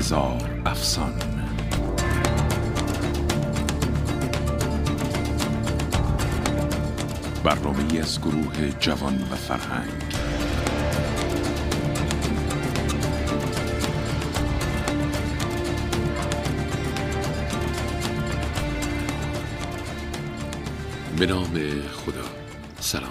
هزار افسان. برنامه از گروه جوان و فرهنگ. به نام خدا. سلام.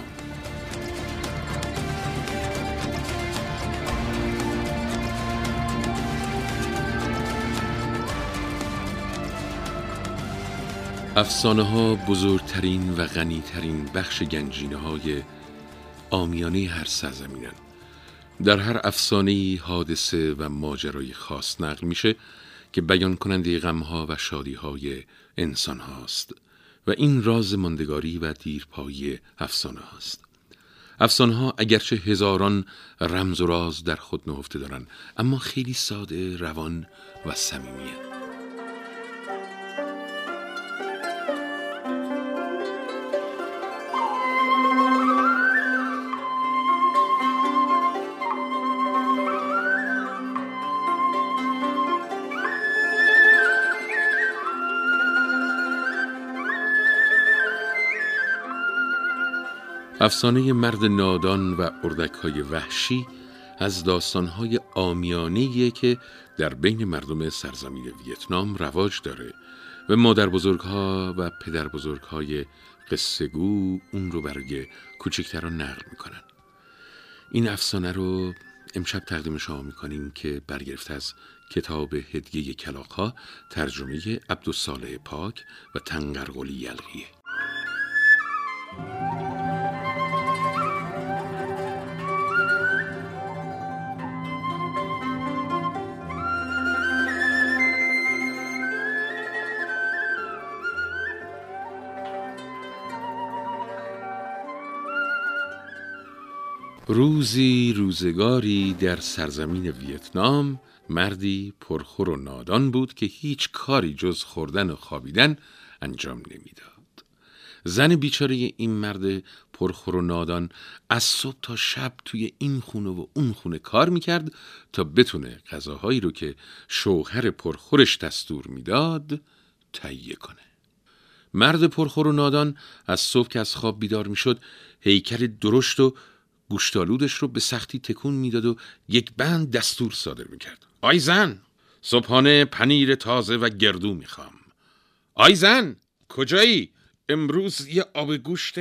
افسانه ها بزرگترین و غنیترین بخش گنجینه های آمیانه هر سرزمینن. در هر افسانه حادثه و ماجرای خاص نقل میشه که بیان کننده غمها و شادیهای انسان هاست و این راز ماندگاری و دیرپایی افسانه هاست افسانه ها اگرچه هزاران رمز و راز در خود نهفته دارند اما خیلی ساده روان و صمیمیه افسانه مرد نادان و اردکهای وحشی از داستانهای آمیانهیه که در بین مردم سرزمین ویتنام رواج داره و مادر بزرگها و پدر قصه گو اون رو برای کوچکتران نقل می‌کنن. این افسانه رو امشب تقدیم شما می‌کنیم که برگرفته از کتاب هدیه کلاقها ترجمه عبدالصالح پاک و تنگرقلی یلغیه. روزی روزگاری در سرزمین ویتنام مردی پرخور و نادان بود که هیچ کاری جز خوردن و خوابیدن انجام نمی‌داد. زن بیچاره این مرد پرخور و نادان از صبح تا شب توی این خونه و اون خونه کار می‌کرد تا بتونه غذاهایی رو که شوهر پرخورش دستور می‌داد تهیه کنه. مرد پرخور و نادان از صبح که از خواب بیدار می‌شد هیکل درشت و گوشتالودش رو به سختی تکون می‌داد و یک بند دستور صادر می‌کرد. آی زن! صبحانه پنیر تازه و گردو می‌خوام. آی زن! کجایی؟ امروز یه آب گوشت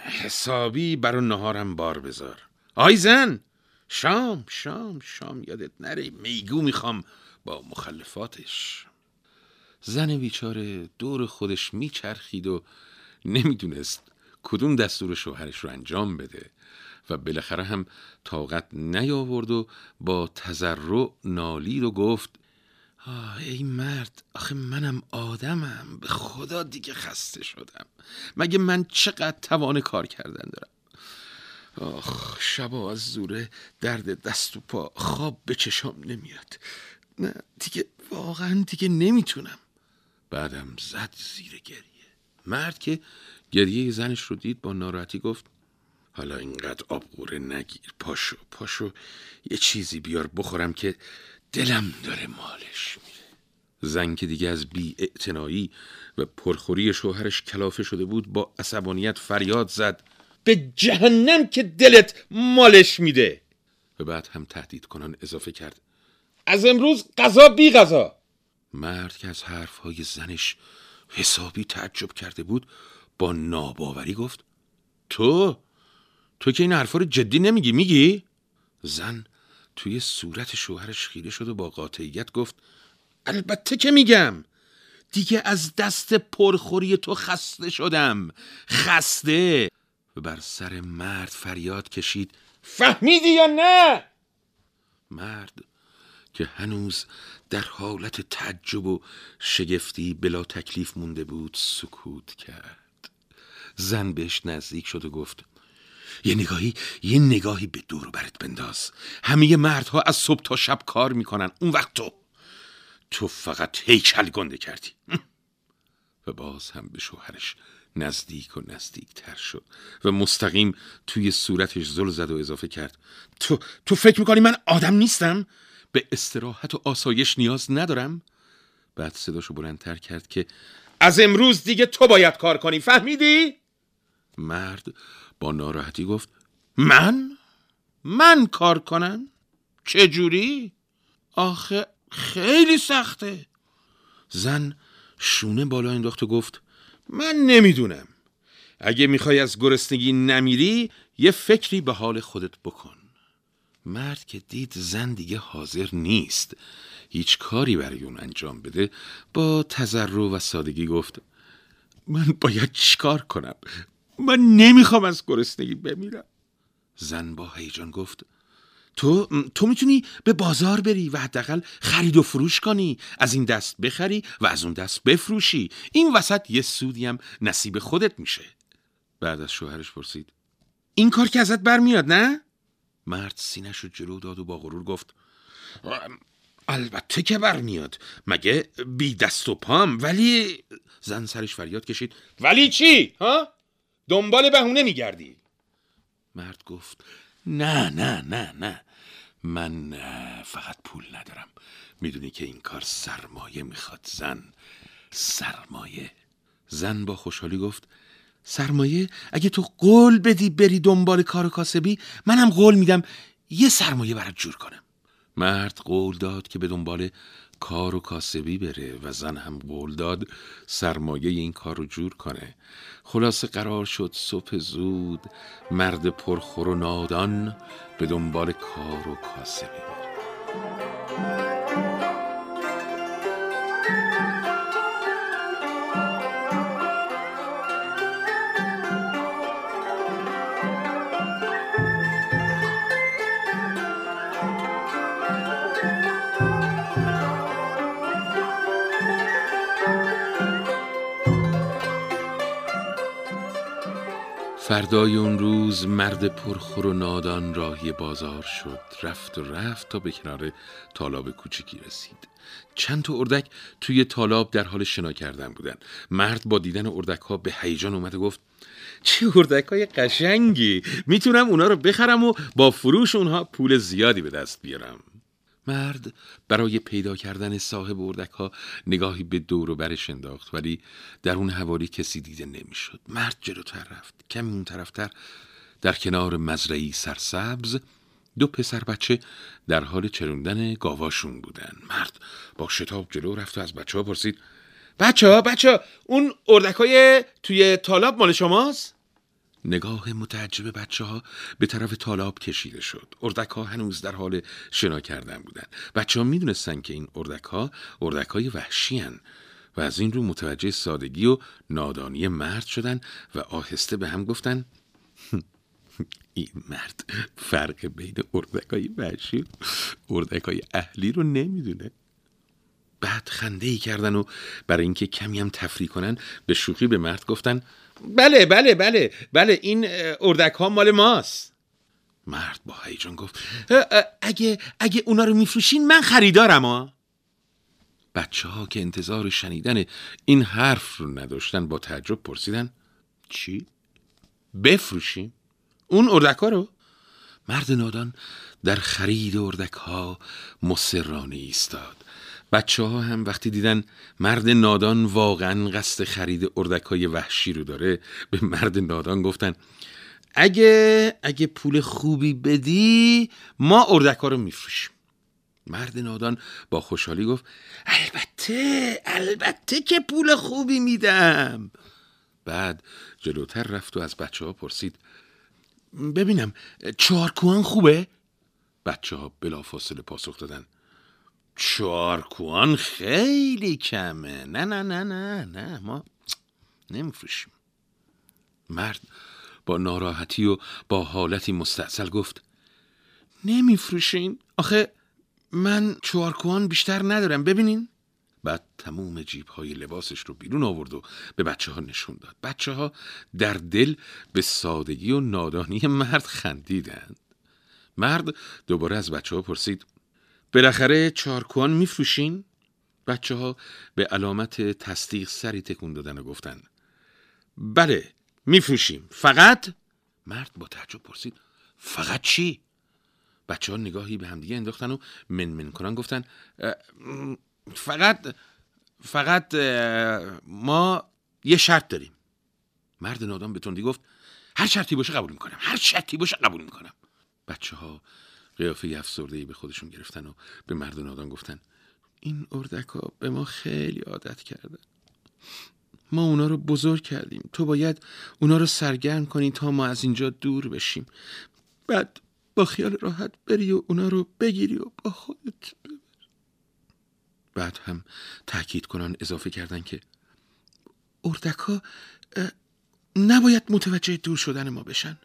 حسابی برا نهارم بار بذار. آی زن! شام شام شام یادت نره. میگو می‌خوام با مخلفاتش. زن بیچاره دور خودش میچرخید و نمی‌دونست کدوم دستور شوهرش رو انجام بده. و بالاخره هم طاقت نیاورد و با تذرع نالید و گفت آه ای مرد آخه منم آدمم به خدا دیگه خسته شدم. مگه من چقدر توان کار کردن دارم؟ آخ شبا از زوره درد دست و پا خواب به چشام نمیاد. نه دیگه واقعا دیگه نمی‌تونم. بعدم زد زیر گریه. مرد که گریه زنش رو دید با ناراحتی گفت حالا اینقدر آبگوره نگیر. پاشو پاشو یه چیزی بیار بخورم که دلم داره مالش میره. زن که دیگه از بی و پرخوری شوهرش کلافه شده بود با عصبانیت فریاد زد. به جهنم که دلت مالش میده. و بعد هم تهدید کنان اضافه کرد. از امروز غذا بی غذا. مرد که از حرفهای زنش حسابی تعجب کرده بود با ناباوری گفت تو تو که این حرفا رو جدی نمیگی میگی؟ زن توی صورت شوهرش خیره شد و با قاطعیت گفت البته که میگم دیگه از دست پرخوری تو خسته شدم خسته و بر سر مرد فریاد کشید فهمیدی یا نه؟ مرد که هنوز در حالت تعجب و شگفتی بلا تکلیف مونده بود سکوت کرد زن بهش نزدیک شد و گفت یه نگاهی یه نگاهی به دور برت بنداز. همه مردها از صبح تا شب کار می‌کنن. اون وقت تو تو فقط هیکل گنده کردی. و باز هم به شوهرش نزدیک و نزدیک تر شد و مستقیم توی صورتش زل زد و اضافه کرد. تو تو فکر می‌کنی من آدم نیستم؟ به استراحت و آسایش نیاز ندارم؟ بعد صداشو بلندتر کرد که از امروز دیگه تو باید کار کنی. فهمیدی؟ مرد با ناراحتی گفت من؟ من کار کنم؟ چجوری؟ آخه خیلی سخته زن شونه بالا انداخت و گفت من نمی‌دونم اگه می‌خوای از گرسنگی نمیری یه فکری به حال خودت بکن مرد که دید زن دیگه حاضر نیست هیچ کاری برای اون انجام بده با تذرع و سادگی گفت من باید چیکار کنم من نمی‌خوام از گرسنگی بمیرم. زن با هیجان گفت تو تو می‌تونی به بازار بری و حداقل خرید و فروش کنی از این دست بخری و از اون دست بفروشی. این وسط یه سودی هم نصیب خودت میشه. بعد از شوهرش پرسید این کار که ازت برمیاد نه؟ مرد سینش رو جلو داد و با غرور گفت البته که برمیاد. مگه بی دست و پام؟ ولی زن سرش فریاد کشید ولی چی؟ ها؟ دنبال بهونه میگردی. مرد گفت نه نه نه نه. من فقط پول ندارم. می‌دونی که این کار سرمایه می‌خواد زن. سرمایه. زن با خوشحالی گفت سرمایه؟ اگه تو قول بدی بری دنبال کار و کاسبی منم قول میدم یه سرمایه برات جور کنم. مرد قول داد که به دنبال کار و کاسبی بره و زن هم قول داد سرمایه این کار رو جور کنه. خلاصه قرار شد صبح زود مرد پرخور و نادان به دنبال کار و کاسبی بره. فردای اون روز مرد پرخور و نادان راهی بازار شد. رفت و رفت تا به کنار تالاب کوچکی رسید. چند تا اردک توی تالاب در حال شنا کردن بودن. مرد با دیدن اردک ها به هیجان اومد و گفت چه اردک های قشنگی! می‌تونم اونا رو بخرم و با فروش اونها پول زیادی به دست بیارم. مرد برای پیدا کردن صاحب اردک ها نگاهی به دور و برش انداخت ولی در اون حوالی کسی دیده نمی‌شد. مرد جلوتر رفت کمی اون طرفتر در کنار مزرعی سرسبز دو پسر بچه در حال چروندن گاواشون بودن مرد با شتاب جلو رفت و از بچه ها پرسید بچه ها بچه ها اون اردک های توی تالاب مال شماست؟ نگاه متعجب بچه ها به طرف تالاب کشیده شد. اردک ها هنوز در حال شنا کردن بودن. بچه ها می دونستن که این اردک ها اردک های وحشی هن و از این رو متوجه سادگی و نادانی مرد شدن و آهسته به هم گفتن این مرد فرق بین اردک های وحشی و اردک های اهلی رو نمی‌دونه. بعد خنده ای کردن و برای اینکه کمی هم تفریح کنن به شوخی به مرد گفتن بله بله بله بله این اردک ها مال ماست مرد با هیجان گفت اگه اگه اونا رو میفروشین من خریدارم ها بچه ها که انتظار شنیدن این حرف رو نداشتن با تعجب پرسیدن چی؟ بفروشیم؟ اون اردک ها رو؟ مرد نادان در خرید اردک ها مسررانه ایستاد بچه ها هم وقتی دیدن مرد نادان واقعا قصد خرید اردکای وحشی رو داره به مرد نادان گفتن اگه اگه پول خوبی بدی ما اردکا رو میفروشیم مرد نادان با خوشحالی گفت البته البته که پول خوبی میدم بعد جلوتر رفت و از بچه ها پرسید ببینم چهار خوبه؟ بچه ها بلافاصله پاسخ دادن چارکوان خیلی کمه. نه نه نه نه نه. ما نمیفروشیم. مرد با ناراحتی و با حالتی مستعصل گفت نمیفروشین؟ آخه من چوارکوان بیشتر ندارم. ببینین. بعد تموم جیب های لباسش رو بیرون آورد و به بچه ها نشون داد. بچه ها در دل به سادگی و نادانی مرد خندیدند. مرد دوباره از بچه ها پرسید بالاخره چارکوان میفروشین؟ بچه ها به علامت تصدیق سری تکون دادن و گفتن بله میفروشیم فقط مرد با تعجب پرسید فقط چی؟ بچه ها نگاهی به همدیگه انداختن و من کنن گفتن فقط فقط ما یه شرط داریم مرد نادان به تندی گفت هر شرطی باشه قبول می‌کنم هر شرطی باشه قبول می‌کنم بچه ها قیافه افسرده به خودشون گرفتن و به مرد نادان گفتن این اردک ها به ما خیلی عادت کردن ما اونا رو بزرگ کردیم. تو باید اونا رو سرگرم کنی تا ما از اینجا دور بشیم. بعد با خیال راحت بری و اونا رو بگیری و با خودت ببر بعد هم تاکید کنن اضافه کردن که اردک ها نباید متوجه دور شدن ما بشن.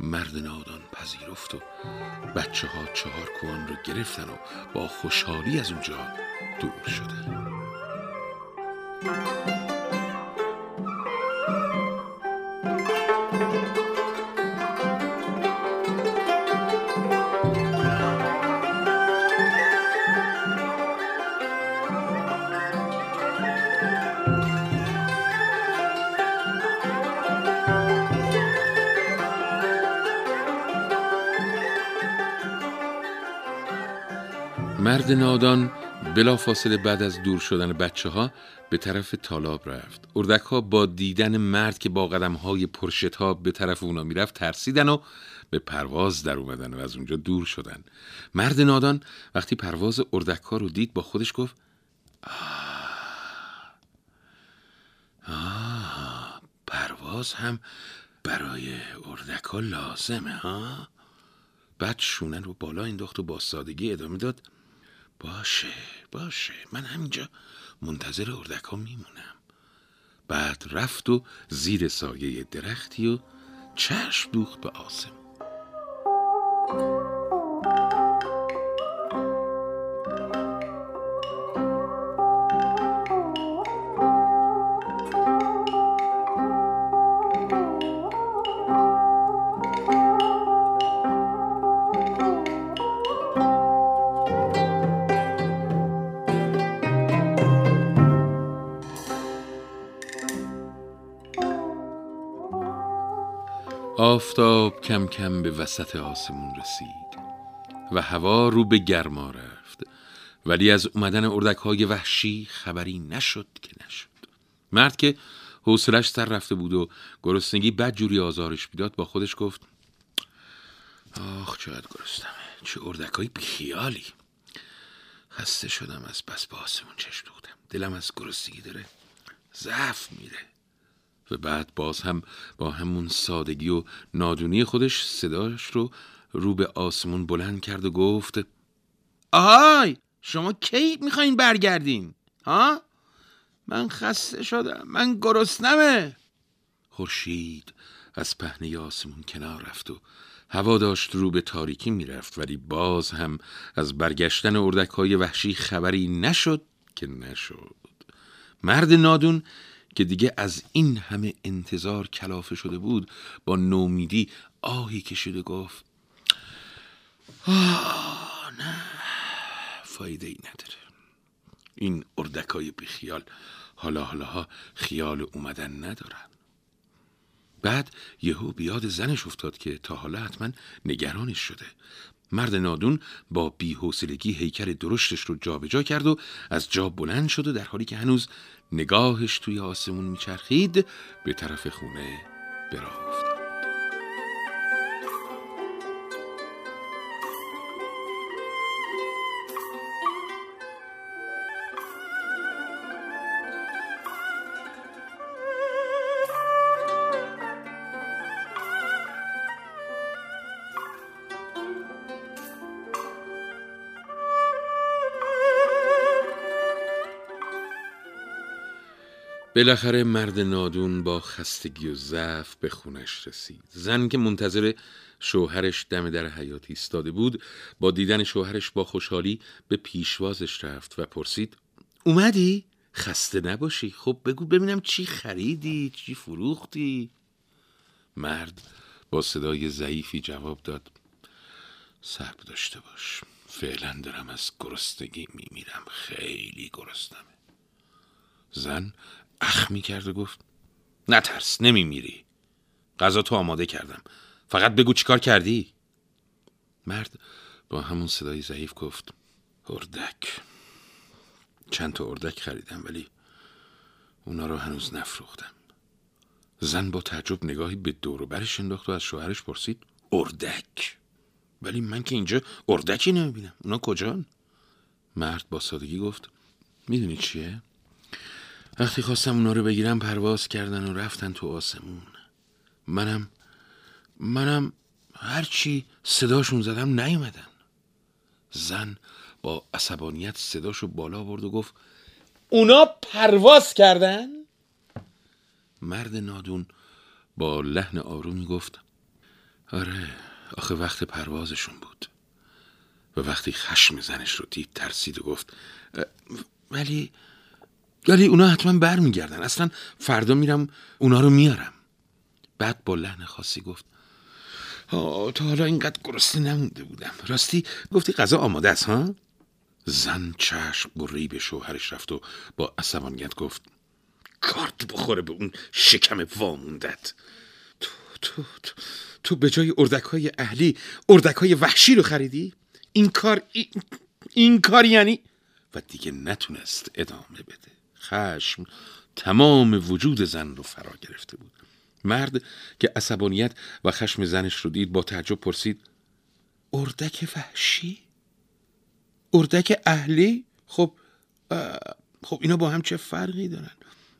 مرد نادان پذیرفت و بچه ها چهار کوان رو گرفتن و با خوشحالی از اونجا دور شدن. مرد نادان بلا فاصله بعد از دور شدن بچه ها به طرف تالاب رفت. اردک ها با دیدن مرد که با قدم های پرشتاب به طرف اونا می‌رفت ترسیدن و به پرواز در اومدن و از اونجا دور شدن. مرد نادان وقتی پرواز اردک ها رو دید با خودش گفت آه, آه پرواز هم برای اردک ها لازمه ها؟ بعد شونه رو بالا انداخت و با سادگی ادامه داد. باشه باشه. من همینجا منتظر اردک ها میمونم. بعد رفت و زیر سایه درختی و چشم دوخت به آسم. آفتاب کم کم به وسط آسمون رسید و هوا رو به گرما رفت. ولی از اومدن اردک های وحشی خبری نشد که نشد. مرد که حوصلش سر رفته بود و گرسنگی بد جوری آزارش بیداد با خودش گفت آخ چقدر گرستمه چه اردک های بیخیالی. خسته شدم از بس با آسمون چشم دوختم. دلم از گرسنگی داره ضعف میره. و بعد باز هم با همون سادگی و نادونی خودش صداش رو رو به آسمون بلند کرد و گفت آهای! شما کی می‌خواین برگردین؟ ها؟ من خسته شدم من گرسنمه! خورشید از پهنه آسمون کنار رفت و هوا داشت رو به تاریکی می‌رفت ولی باز هم از برگشتن اردک های وحشی خبری نشد که نشد. مرد نادون که دیگه از این همه انتظار کلافه شده بود با نومیدی آهی کشید و گفت آه نه فایده ای نداره. این اردکای بیخیال حالا حالا خیال اومدن ندارن. بعد یهو بیاد زنش افتاد که تا حالا حتما نگرانش شده. مرد نادون با بیحوصلگی هیکل درشتش رو جابجا کرد و از جا بلند شد و در حالی که هنوز نگاهش توی آسمون میچرخید به طرف خونه براه بالاخره مرد نادون با خستگی و ضعف به خونش رسید. زن که منتظر شوهرش دم در حیات ایستاده بود با دیدن شوهرش با خوشحالی به پیشوازش رفت و پرسید اومدی؟ خسته نباشی؟ خب بگو ببینم چی خریدی چی فروختی؟ مرد با صدای ضعیفی جواب داد صبر داشته باش فعلا دارم از گرستگی میمیرم خیلی گرستمه زن اخ می کرد و گفت نترس نمی میری غذا تو آماده کردم. فقط بگو چیکار کردی. مرد با همون صدای ضعیف گفت اردک. چند تا اردک خریدم ولی اونا رو هنوز نفروختم. زن با تعجب نگاهی به دور و برش انداخت و از شوهرش پرسید اردک؟ ولی من که اینجا اردکی نمی‌بینم. اونا کجان؟ مرد با سادگی گفت می‌دونی چیه؟ وقتی خواستم اونا رو بگیرم پرواز کردن و رفتن تو آسمون. منم منم هرچی صداشون زدم نیومدن. زن با عصبانیت صداشو بالا برد و گفت اونا پرواز کردن؟ مرد نادون با لحن آرومی گفت آره آخه وقت پروازشون بود. و وقتی خشم زنش رو دید ترسید و گفت ولی ولی اونا حتما برمیگردن. اصلا فردا میرم اونا رو میارم. بعد با لحن خاصی گفت تا حالا اینقدر گرسنه نمونده بودم. راستی گفتی غذا آماده است ها؟ زن چشم بری به شوهرش رفت و با عصبانیت گفت کارت بخوره به اون شکم واموندت. تو تو تو, تو به جای اردک های اهلی اردک های وحشی رو خریدی؟ این کار این, این کار یعنی؟ و دیگه نتونست ادامه بده. خشم تمام وجود زن رو فرا گرفته بود مرد که عصبانیت و خشم زنش رو دید با تعجب پرسید اردک وحشی؟ اردک اهلی؟ خب خب اینا با هم چه فرقی دارن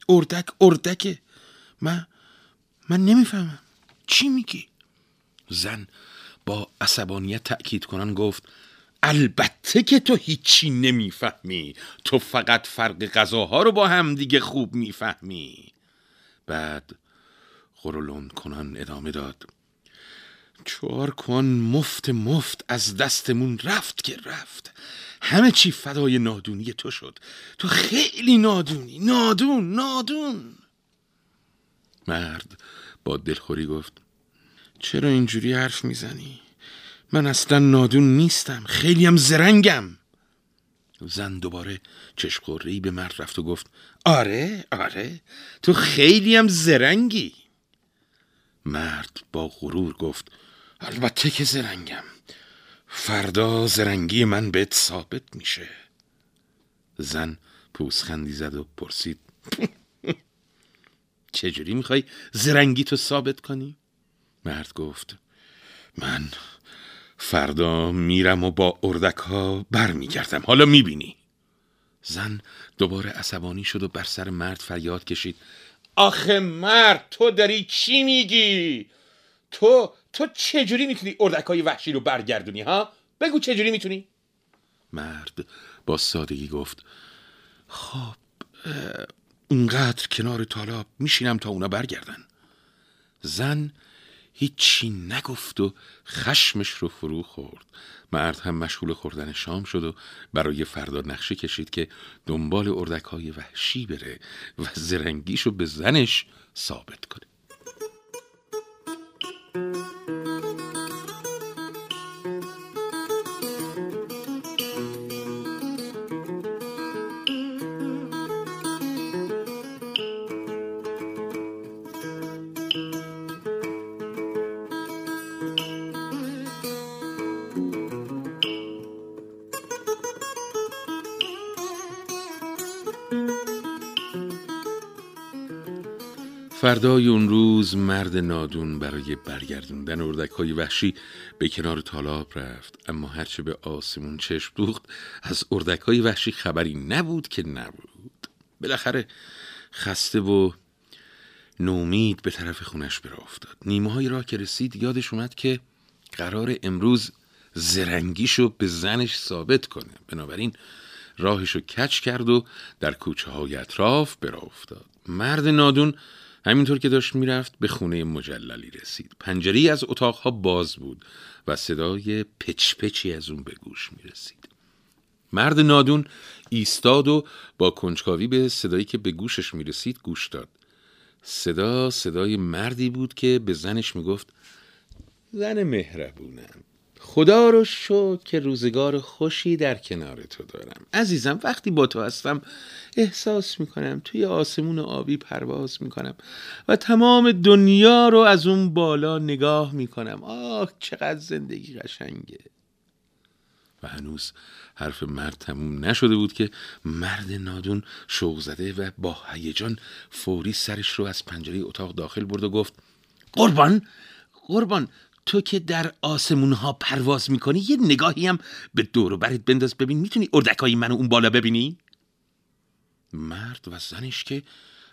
اردک اردکه من من نمی‌فهمم چی میگی؟ زن با عصبانیت تأکید کنان گفت البته که تو هیچی نمی‌فهمی. تو فقط فرق غذاها رو با هم دیگه خوب می‌فهمی. بعد غرولون کنان ادامه داد. چهار کن مفت مفت از دستمون رفت که رفت. همه چی فدای نادونی تو شد. تو خیلی نادونی. نادون نادون. مرد با دلخوری گفت چرا اینجوری حرف می‌زنی؟ من اصلا نادون نیستم. خیلیم زرنگم. زن دوباره چشم به مرد رفت و گفت آره آره تو خیلیم زرنگی. مرد با غرور گفت البته که زرنگم. فردا زرنگی من بهت ثابت میشه. زن پوسخندی زد و پرسید چجوری می‌خوای زرنگی تو ثابت کنی؟ مرد گفت من فردا میرم و با اردک ها بر میگردم حالا می‌بینی. زن دوباره عصبانی شد و بر سر مرد فریاد کشید. آخه مرد تو داری چی میگی؟ تو تو چجوری می‌تونی اردکای وحشی رو برگردونی ها؟ بگو چجوری می‌تونی؟ مرد با سادگی گفت خب اونقدر کنار تالاب میشینم تا اونا برگردن. زن هیچی نگفت و خشمش رو فرو خورد. مرد هم مشغول خوردن شام شد و برای فردا نقشه کشید که دنبال اردک های وحشی بره و زرنگیش رو به زنش ثابت کنه. فردای اون روز مرد نادون برای برگردوندن اردک های وحشی به کنار تالاب رفت اما هرچه به آسمون چشم دوخت از اردک های وحشی خبری نبود که نبود. بالاخره خسته و نومید به طرف خونش برا افتاد. نیمه های را که رسید یادش اومد که قرار امروز زرنگیشو به زنش ثابت کنه. بنابراین راهشو کچ کرد و در کوچه های اطراف برا افتاد. مرد نادون همینطور که داشت می‌رفت به خونه مجللی رسید. پنجری از اتاقها باز بود و صدای پچ پچی از اون به گوش می رسید مرد نادون ایستاد و با کنجکاوی به صدایی که به گوشش می رسید گوش داد. صدا صدای مردی بود که به زنش می گفت زن مهربونم. خدا رو شد که روزگار خوشی در کنار تو دارم. عزیزم وقتی با تو هستم احساس می‌کنم توی آسمون آبی پرواز می‌کنم و تمام دنیا رو از اون بالا نگاه می‌کنم. آه چقدر زندگی قشنگه. و هنوز حرف مرد تموم نشده بود که مرد نادون شوق زده و با هیجان فوری سرش رو از پنجره اتاق داخل برد و گفت قربان قربان تو که در آسمون ها پرواز می‌کنی یه نگاهی هم به دور و برت بنداز ببین. می‌تونی اردکای منو اون بالا ببینی؟ مرد و زنش که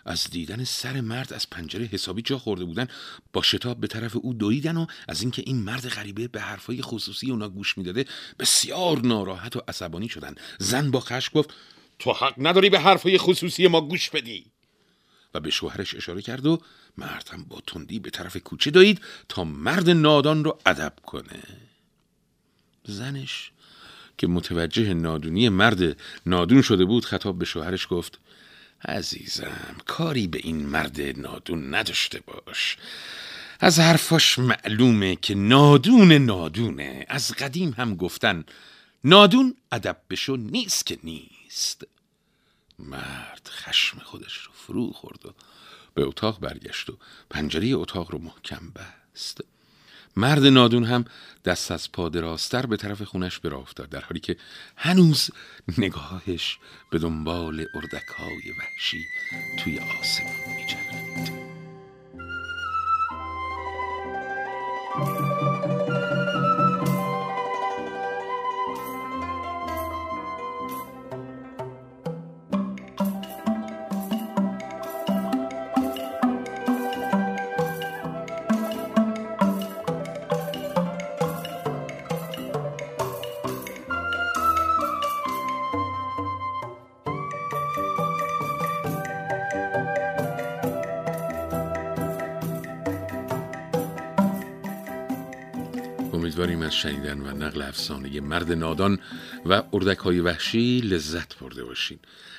از دیدن سر مرد از پنجره حسابی جا خورده بودن با شتاب به طرف او دویدن و از اینکه این مرد غریبه به حرفای خصوصی اونا گوش می‌داده بسیار ناراحت و عصبانی شدن. زن با خشم گفت تو حق نداری به حرفای خصوصی ما گوش بدی. و به شوهرش اشاره کرد و مرد هم با تندی به طرف کوچه دوید تا مرد نادان رو ادب کنه. زنش که متوجه نادونی مرد نادون شده بود خطاب به شوهرش گفت عزیزم کاری به این مرد نادون نداشته باش. از حرفاش معلومه که نادون نادونه. از قدیم هم گفتن نادون ادب بشو نیست که نیست. مرد خشم خودش رو فرو خورد و به اتاق برگشت و پنجره اتاق رو محکم بست. مرد نادون هم دست از پا راستر به طرف خونش به افتاد در حالی که هنوز نگاهش به دنبال اردکهای وحشی توی آسمان میچرخید. از شنیدن و نقل افسانه مرد نادان و اردک های وحشی لذت برده باشین.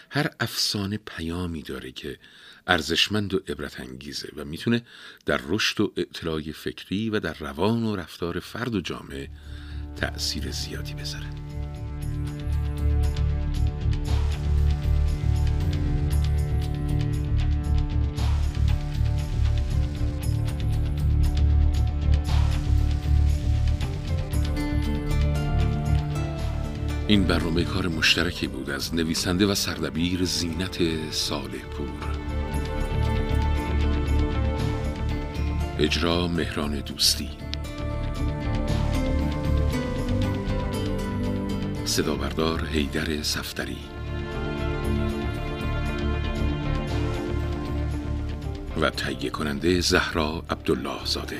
هر افسانه پیامی داره که ارزشمند و عبرت انگیزه و می‌تونه در رشد و اطلاع فکری و در روان و رفتار فرد و جامعه تأثیر زیادی بذاره. این برنامه کار مشترکی بود از نویسنده و سردبیر زینت ساله پور اجرا مهران دوستی. صدا بردار حیدر سفتری و تهیه کننده زهرا عبدالله زاده